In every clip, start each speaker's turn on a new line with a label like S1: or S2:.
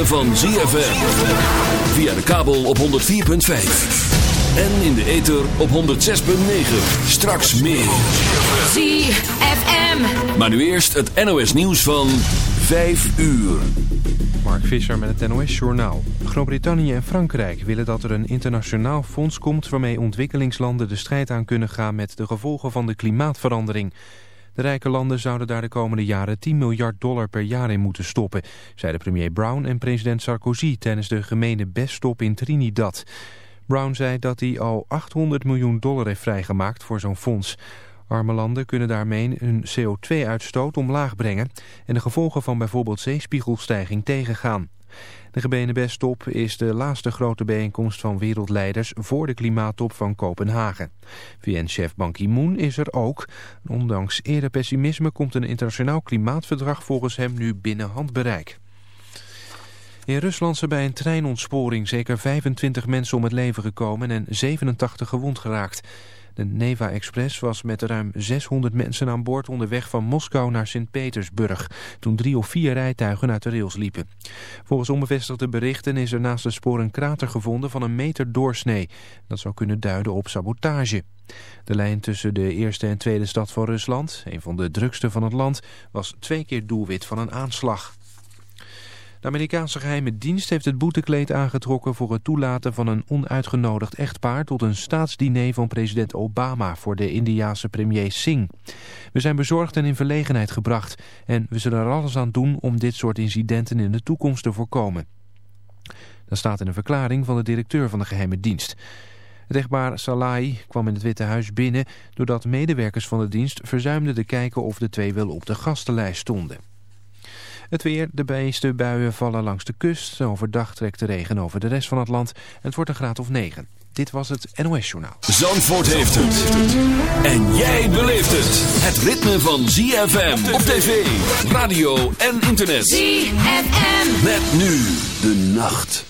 S1: ritme van ZFM. Via de kabel op 104.5. En in de ether op 106.9. Straks meer.
S2: ZFM.
S1: Maar nu eerst het NOS nieuws van 5 uur.
S3: Mark Visser met het NOS Journaal. Groot-Brittannië en Frankrijk willen dat er een internationaal fonds komt... waarmee ontwikkelingslanden de strijd aan kunnen gaan met de gevolgen van de klimaatverandering. De rijke landen zouden daar de komende jaren 10 miljard dollar per jaar in moeten stoppen... zeiden premier Brown en president Sarkozy tijdens de gemene beststop in Trinidad. Brown zei dat hij al 800 miljoen dollar heeft vrijgemaakt voor zo'n fonds... Arme landen kunnen daarmee hun CO2-uitstoot omlaag brengen en de gevolgen van bijvoorbeeld zeespiegelstijging tegengaan. De GBNB-top is de laatste grote bijeenkomst van wereldleiders voor de klimaattop van Kopenhagen. VN-chef Ban Ki-moon is er ook. Ondanks eerder pessimisme komt een internationaal klimaatverdrag volgens hem nu binnen handbereik. In Rusland zijn bij een treinontsporing zeker 25 mensen om het leven gekomen en 87 gewond geraakt. De Neva Express was met ruim 600 mensen aan boord onderweg van Moskou naar Sint-Petersburg, toen drie of vier rijtuigen uit de rails liepen. Volgens onbevestigde berichten is er naast het spoor een krater gevonden van een meter doorsnee. Dat zou kunnen duiden op sabotage. De lijn tussen de eerste en tweede stad van Rusland, een van de drukste van het land, was twee keer doelwit van een aanslag. De Amerikaanse geheime dienst heeft het boetekleed aangetrokken voor het toelaten van een onuitgenodigd echtpaar tot een staatsdiner van president Obama voor de Indiaanse premier Singh. We zijn bezorgd en in verlegenheid gebracht en we zullen er alles aan doen om dit soort incidenten in de toekomst te voorkomen. Dat staat in een verklaring van de directeur van de geheime dienst. Het echtpaar Salahi kwam in het Witte Huis binnen doordat medewerkers van de dienst verzuimden te kijken of de twee wel op de gastenlijst stonden. Het weer, de meeste buien vallen langs de kust. Overdag trekt de regen over de rest van het land. En het wordt een graad of 9. Dit was het NOS Journaal.
S1: Zandvoort heeft het. En jij beleeft het. Het ritme van ZFM op tv, radio en internet.
S2: ZFM.
S1: Met nu de nacht.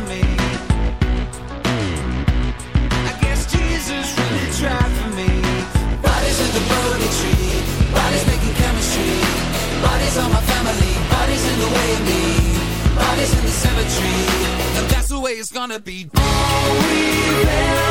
S4: The way of me. Bodies in the cemetery, and that's the way it's gonna be. All we've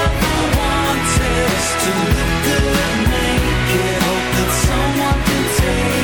S4: is to look good naked. Hope that someone can take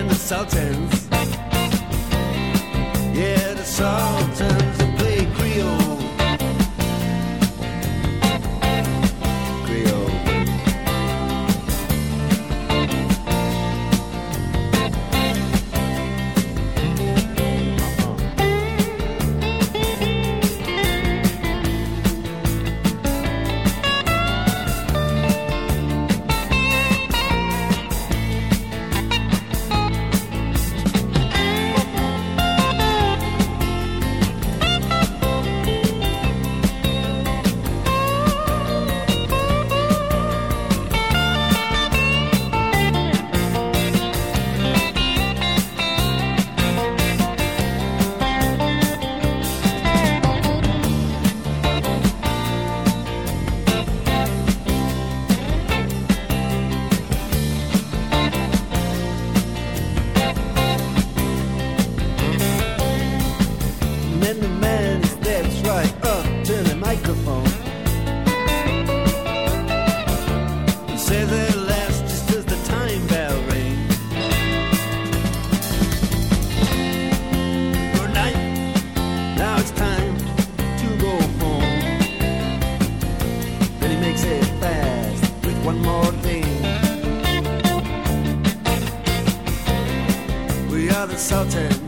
S4: And the
S5: Sultans, yeah, the Sultans We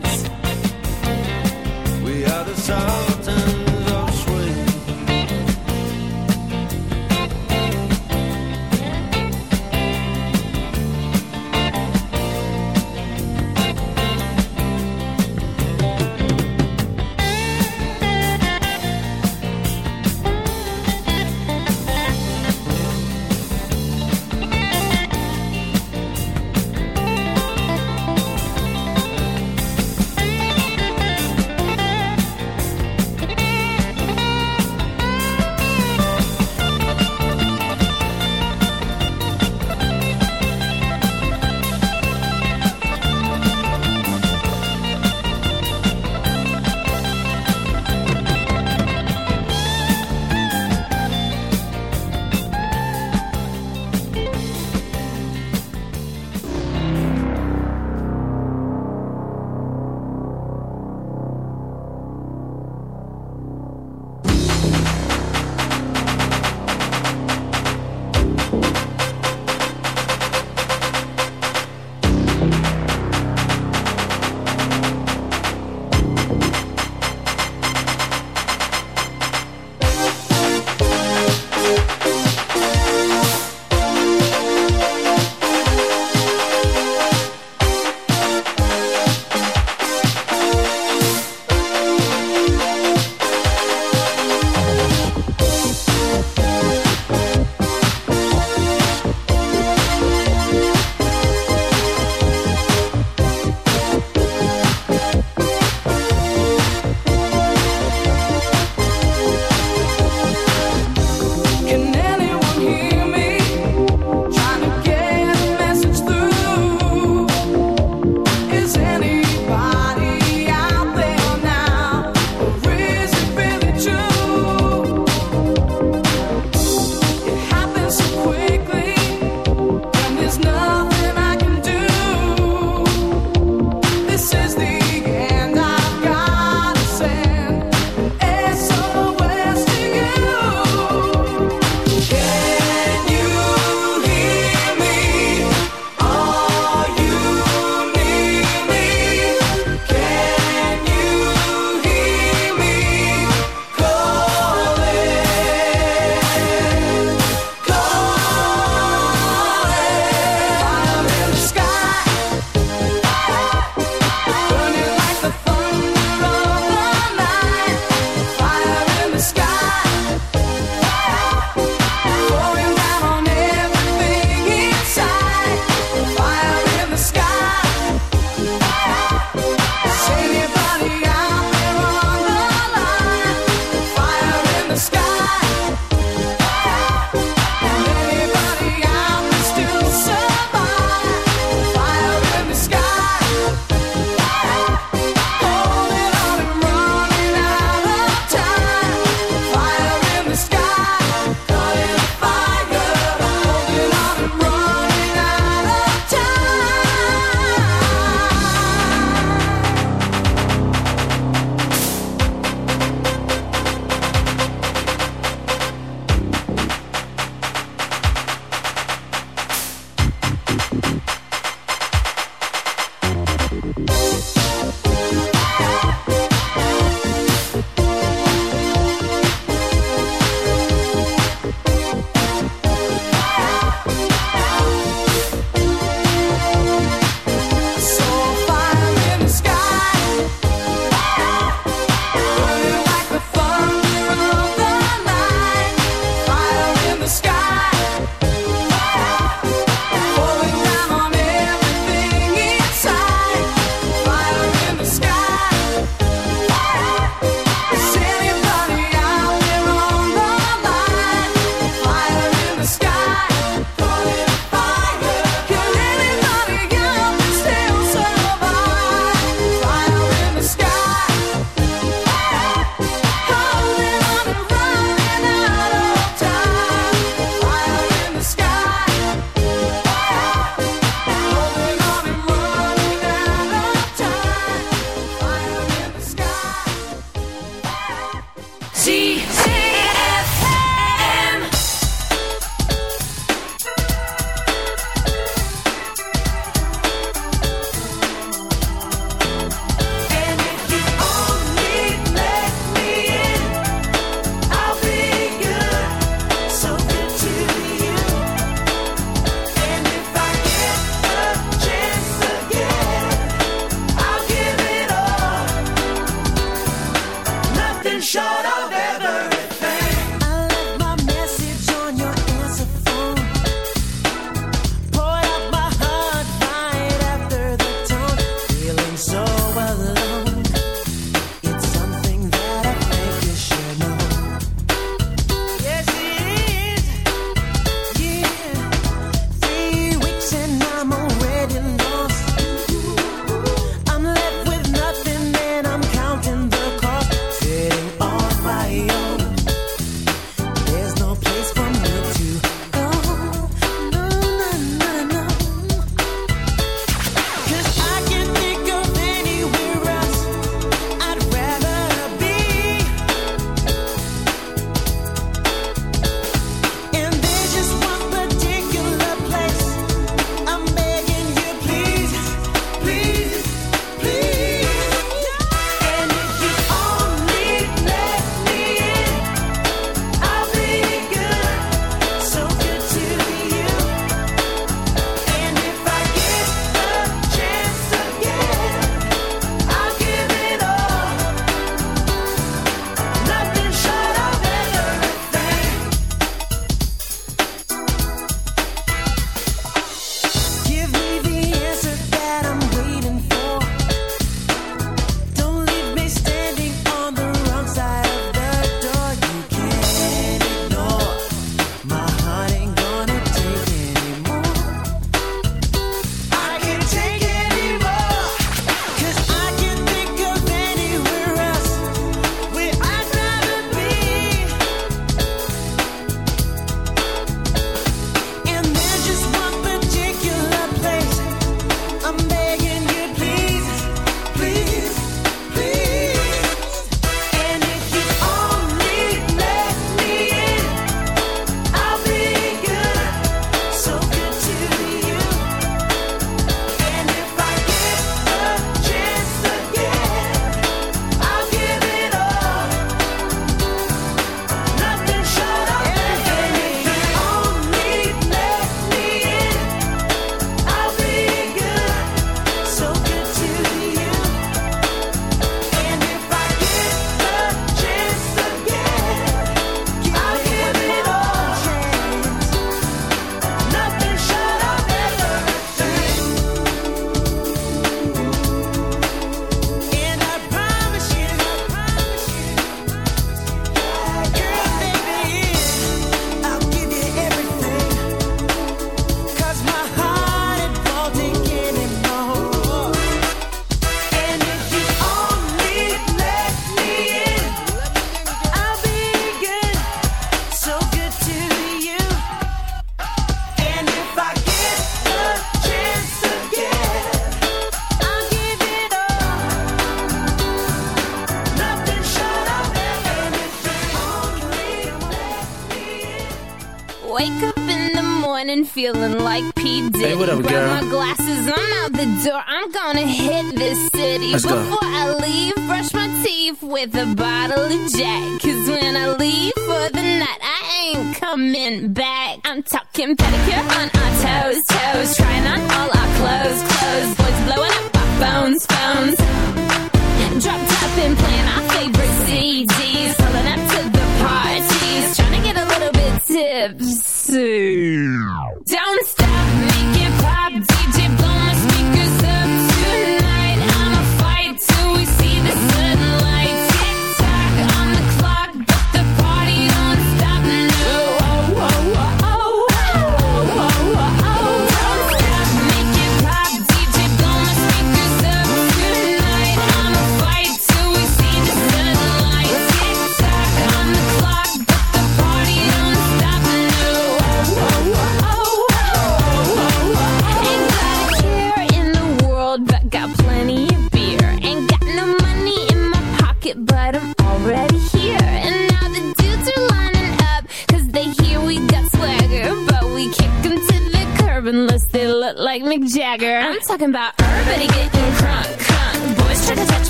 S6: Jagger. I'm talking about everybody getting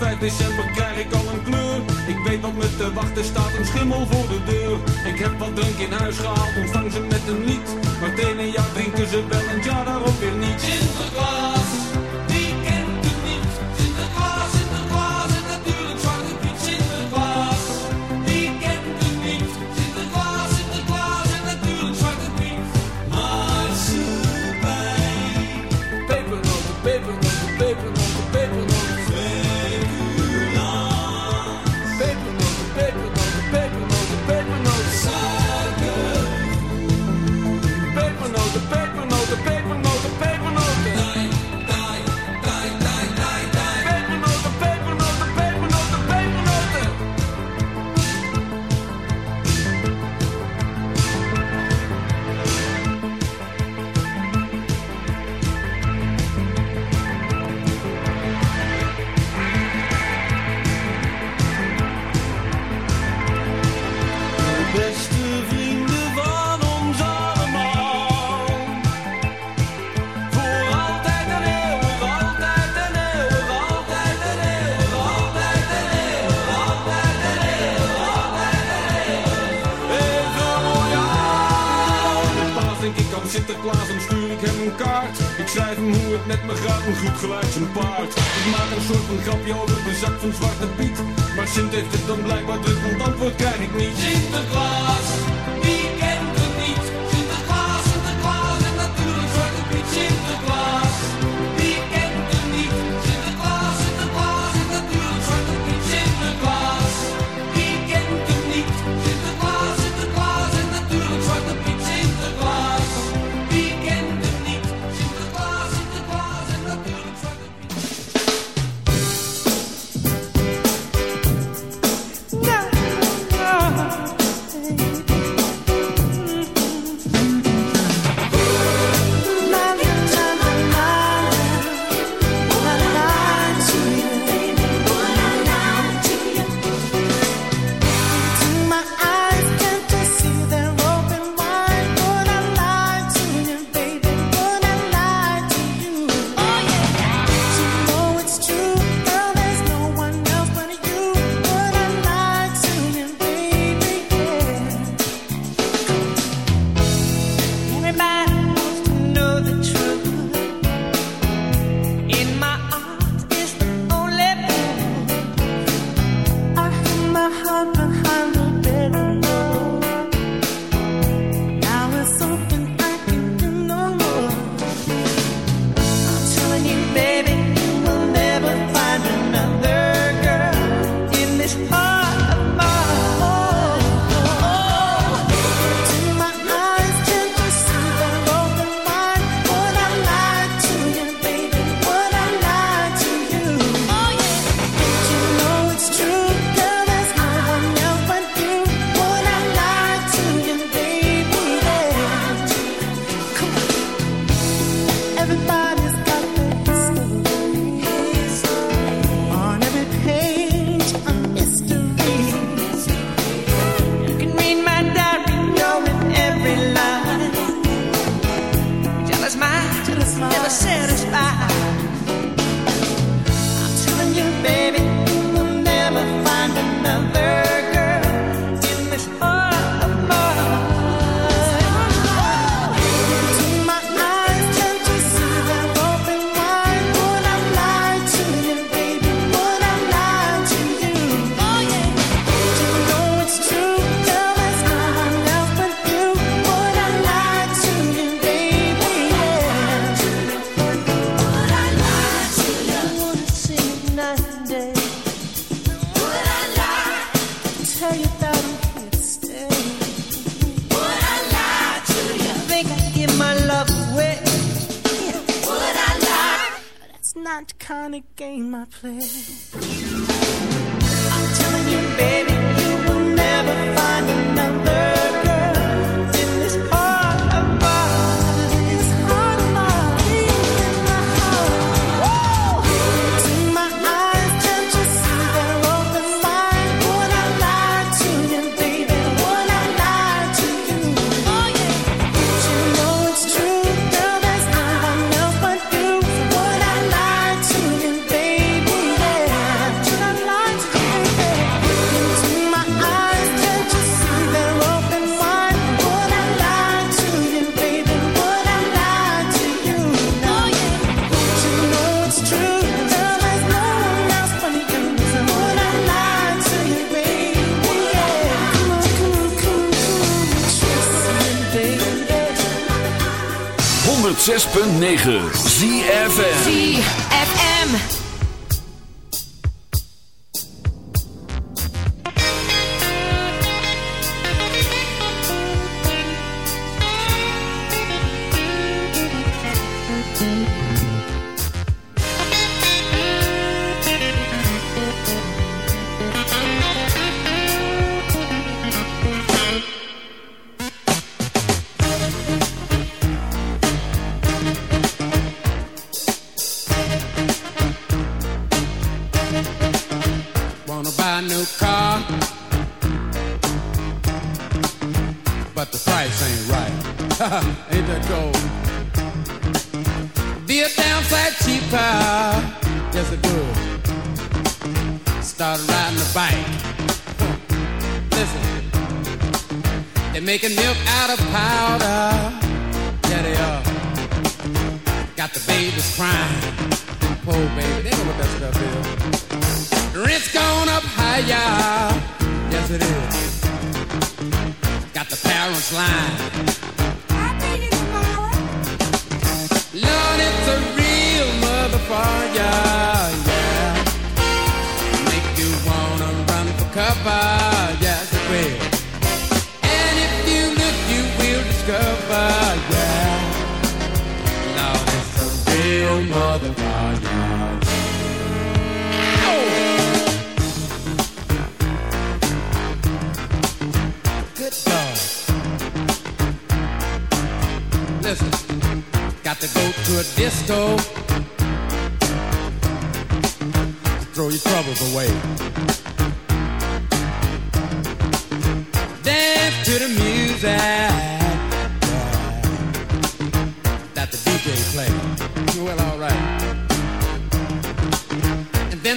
S7: 5 december krijg ik al een kleur. Ik weet wat me te wachten staat, een schimmel voor de deur. Ik heb wat drink in huis gehaald, ontvang ze met een lied Maar het ene jaar drinken ze wel en ja daarop weer niet. Sinterklaas Ik maak een soort van grapje over de zak van Zwarte Piet. Maar Sint heeft het dan blijkbaar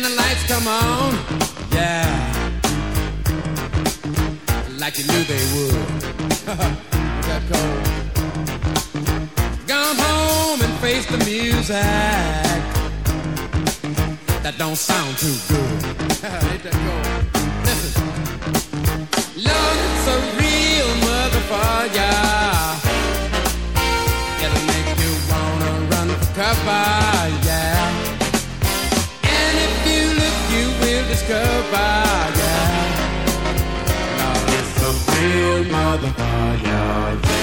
S8: The
S9: lights come on, yeah like you knew they would. that cold. Gone home and face the music. That don't sound too good. Ain't that cold? Listen. Lord, it's a real motherfucker. It'll make you wanna run for cover, will discover, yeah real motherfucker, yeah.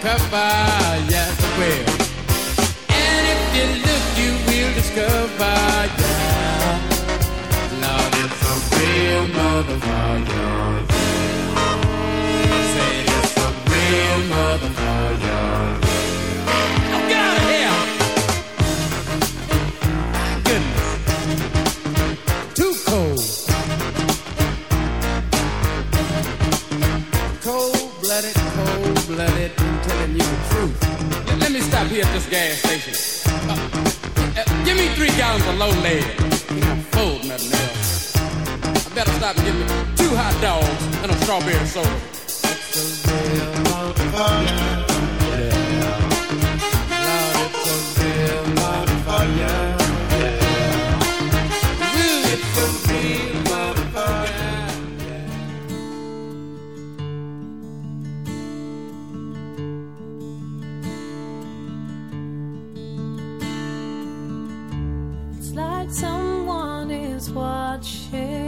S9: Cover, yes it will. And if you look, you will discover, yeah. Lord, it's a real motherfucker, yeah. Said it's a real motherfucker, telling you the truth. Let, me stop here at this gas station. Uh, uh, give me three gallons of low lead. I'm full, nothing else. I better stop and get me two hot dogs and a strawberry soda.
S2: Watching,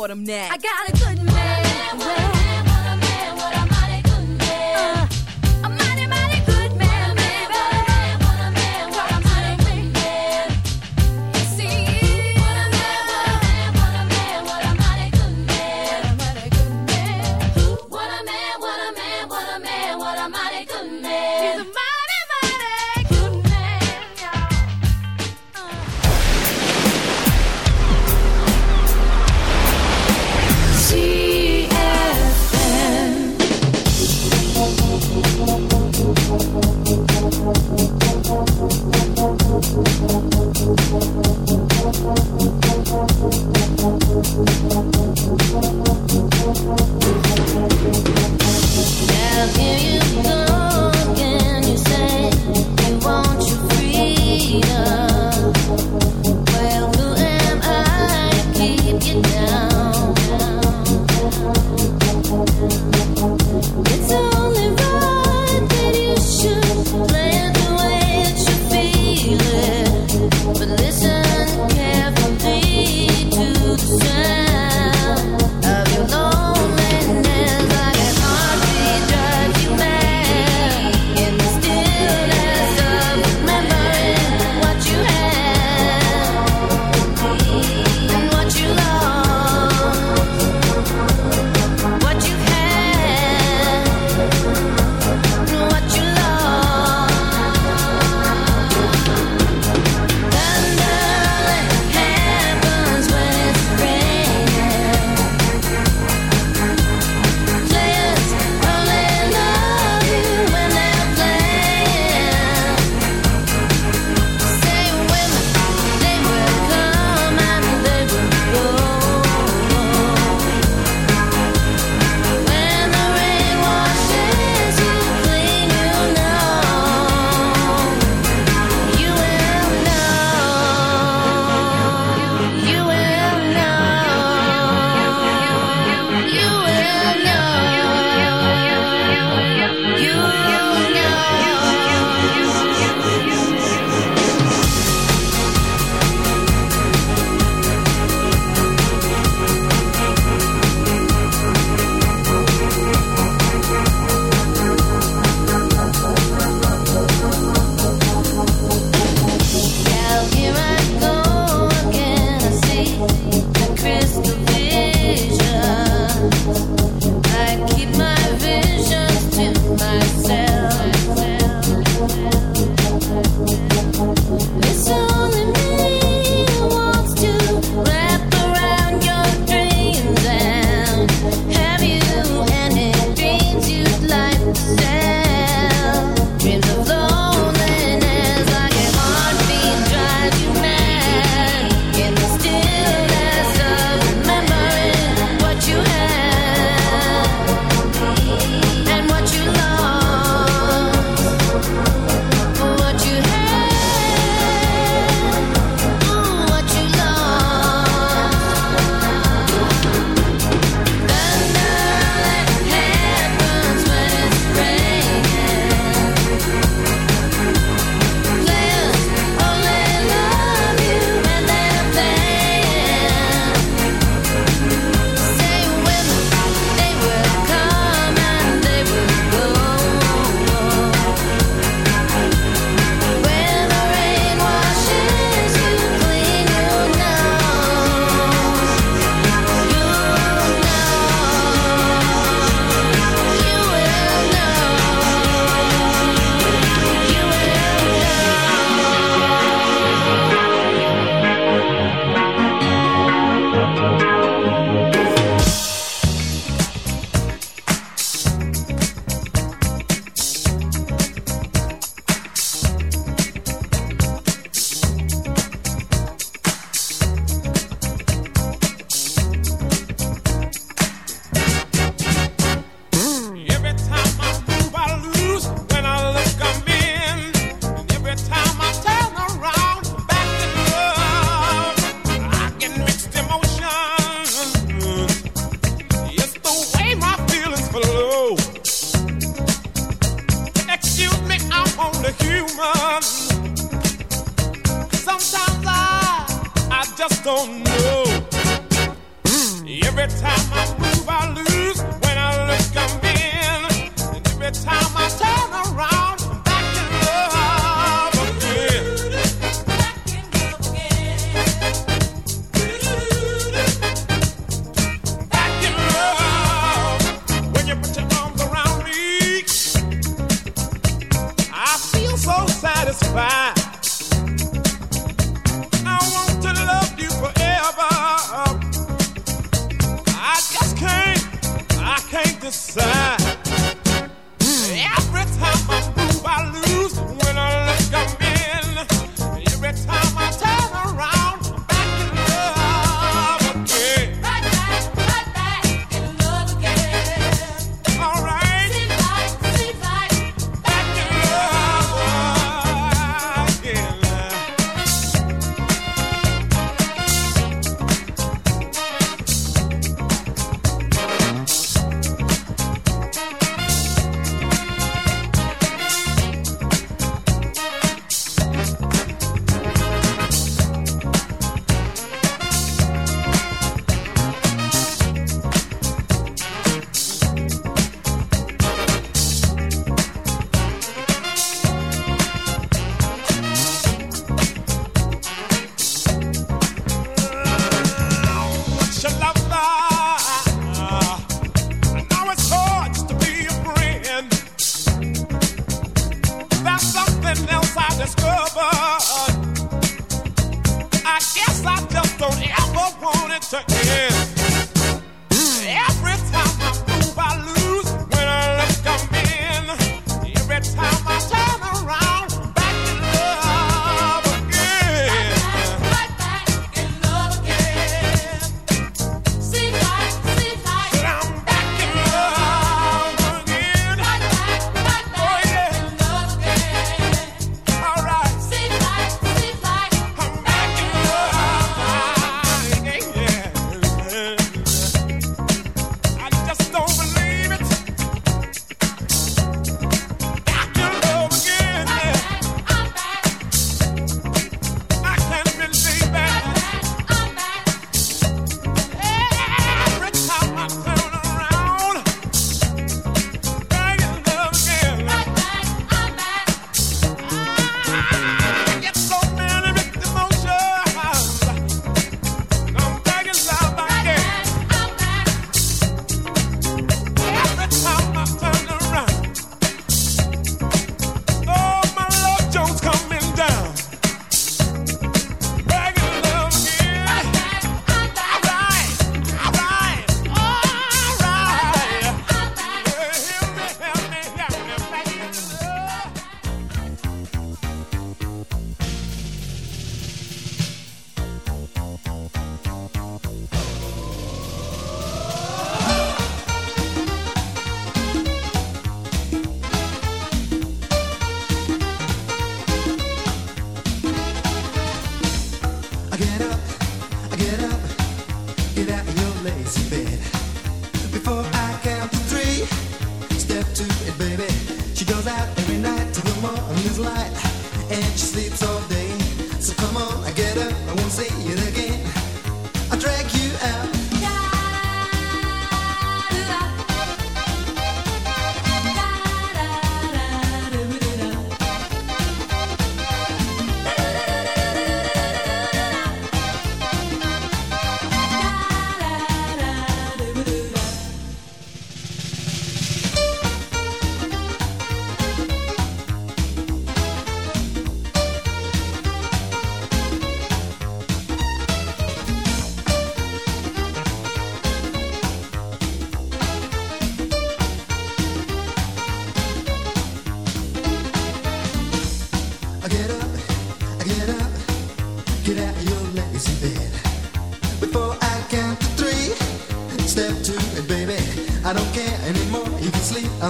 S10: caught him. I got
S11: a good man.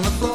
S12: On the floor.